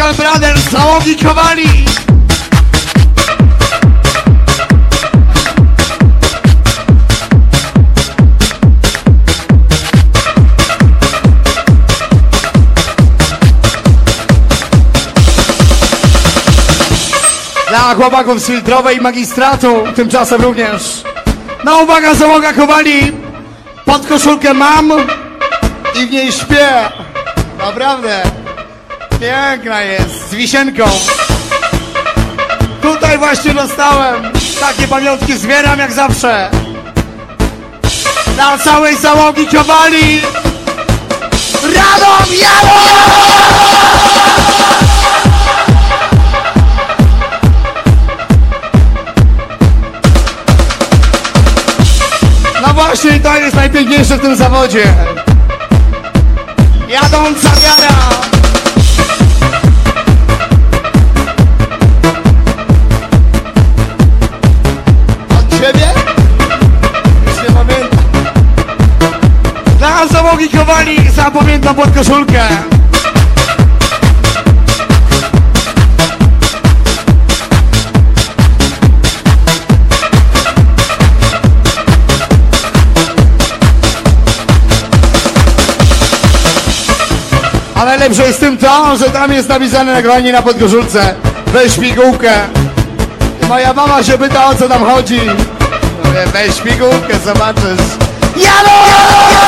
Pascal Brothers, załogi Kowali! Dla chłopaków z filtrowej magistratu, tymczasem również. No uwaga, załoga Kowali! Pod koszulkę mam i w niej śpię. Naprawdę. Piękna jest, z wisienką. Tutaj właśnie dostałem. Takie pamiątki zbieram jak zawsze. Dla całej załogi Kowali. Radom Jaro! No właśnie to jest najpiękniejsze w tym zawodzie. Jadąca wiara. Załogi Kowali zapamiętam pod koszulkę. Ale lepsze jest tym to, że tam jest napisane nagranie na podkoszulce. Weź pigułkę. Moja mama się pyta o co tam chodzi. Weź pigułkę, zobaczysz. Jalo!